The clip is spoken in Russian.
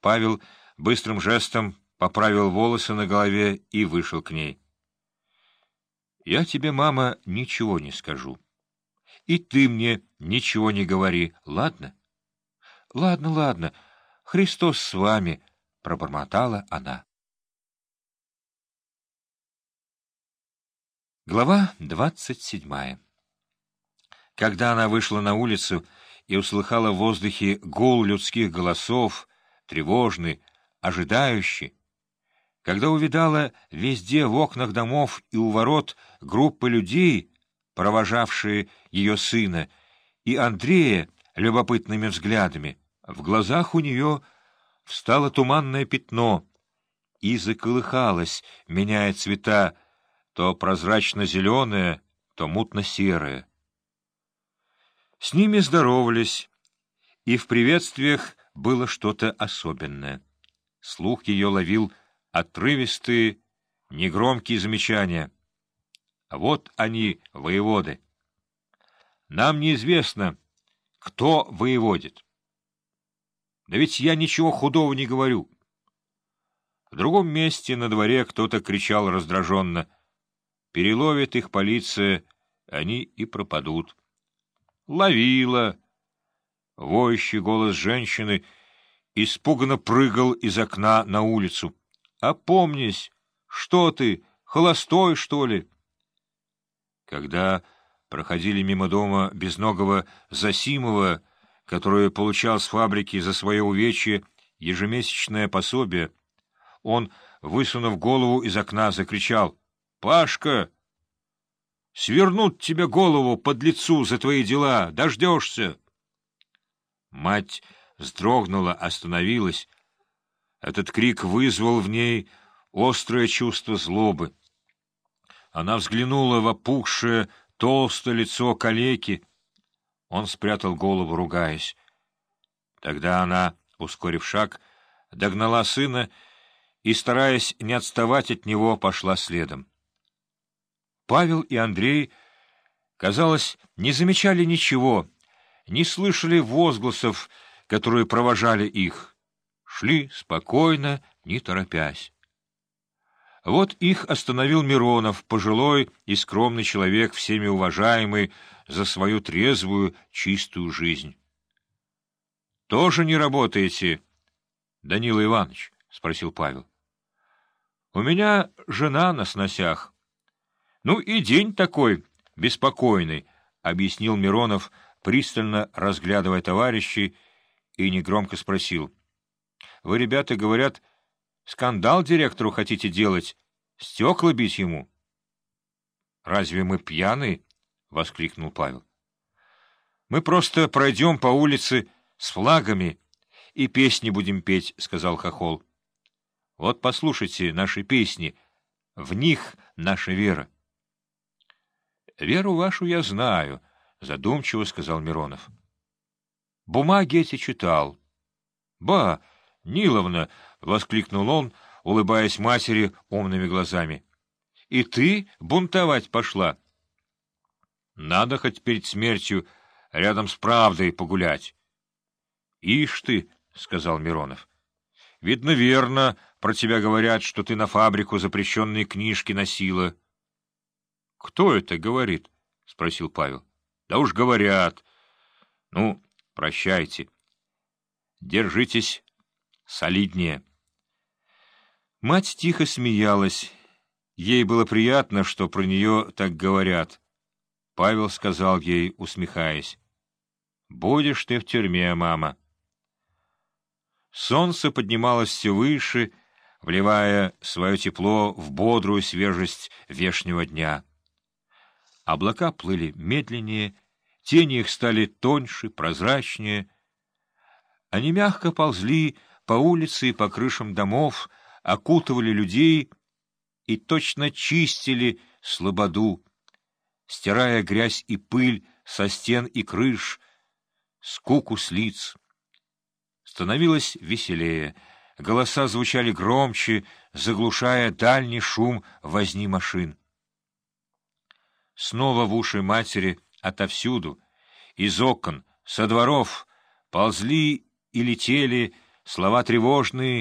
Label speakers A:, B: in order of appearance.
A: Павел быстрым жестом поправил волосы на голове и вышел к ней. — Я тебе, мама, ничего не скажу. И ты мне ничего не говори, ладно? — Ладно, ладно. Христос с вами, — пробормотала она. Глава двадцать седьмая Когда она вышла на улицу и услыхала в воздухе гул людских голосов, тревожный, ожидающий, когда увидала везде в окнах домов и у ворот группы людей, провожавшие ее сына, и Андрея любопытными взглядами, в глазах у нее встало туманное пятно и заколыхалось, меняя цвета, то прозрачно-зеленое, то мутно-серое. С ними здоровались, и в приветствиях было что-то особенное. Слух ее ловил отрывистые, негромкие замечания. Вот они, воеводы. Нам неизвестно, кто воеводит. Да ведь я ничего худого не говорю. В другом месте на дворе кто-то кричал раздраженно. Переловит их полиция, они и пропадут. Ловила! Воющий голос женщины испуганно прыгал из окна на улицу. «Опомнись! Что ты, холостой, что ли?» Когда проходили мимо дома безногого Засимова, который получал с фабрики за свое увечье ежемесячное пособие, он, высунув голову из окна, закричал «Пашка!» Свернут тебе голову под лицу за твои дела, дождешься. Мать вздрогнула, остановилась. Этот крик вызвал в ней острое чувство злобы. Она взглянула в опухшее, толстое лицо калеки. Он спрятал голову, ругаясь. Тогда она, ускорив шаг, догнала сына и, стараясь не отставать от него, пошла следом. Павел и Андрей, казалось, не замечали ничего, не слышали возгласов, которые провожали их. Шли спокойно, не торопясь. Вот их остановил Миронов, пожилой и скромный человек, всеми уважаемый за свою трезвую, чистую жизнь. — Тоже не работаете, Данила Иванович? — спросил Павел. — У меня жена на сносях. — Ну и день такой, беспокойный, — объяснил Миронов, пристально разглядывая товарищей, и негромко спросил. — Вы, ребята, говорят, скандал директору хотите делать, стекла бить ему? — Разве мы пьяные? — воскликнул Павел. — Мы просто пройдем по улице с флагами и песни будем петь, — сказал Хохол. — Вот послушайте наши песни, в них наша вера. —— Веру вашу я знаю, — задумчиво сказал Миронов. — Бумаги эти читал. — Ба, Ниловна! — воскликнул он, улыбаясь матери умными глазами. — И ты бунтовать пошла? — Надо хоть перед смертью рядом с правдой погулять. — Ишь ты! — сказал Миронов. — Видно, верно, про тебя говорят, что ты на фабрику запрещенные книжки носила. —— Кто это говорит? — спросил Павел. — Да уж говорят. — Ну, прощайте. Держитесь солиднее. Мать тихо смеялась. Ей было приятно, что про нее так говорят. Павел сказал ей, усмехаясь. — Будешь ты в тюрьме, мама. Солнце поднималось все выше, вливая свое тепло в бодрую свежесть вешнего дня. Облака плыли медленнее, тени их стали тоньше, прозрачнее. Они мягко ползли по улице и по крышам домов, окутывали людей и точно чистили слободу, стирая грязь и пыль со стен и крыш, скуку с лиц. Становилось веселее, голоса звучали громче, заглушая дальний шум возни машин. Снова в уши матери отовсюду, из окон, со дворов, ползли и летели Слова тревожные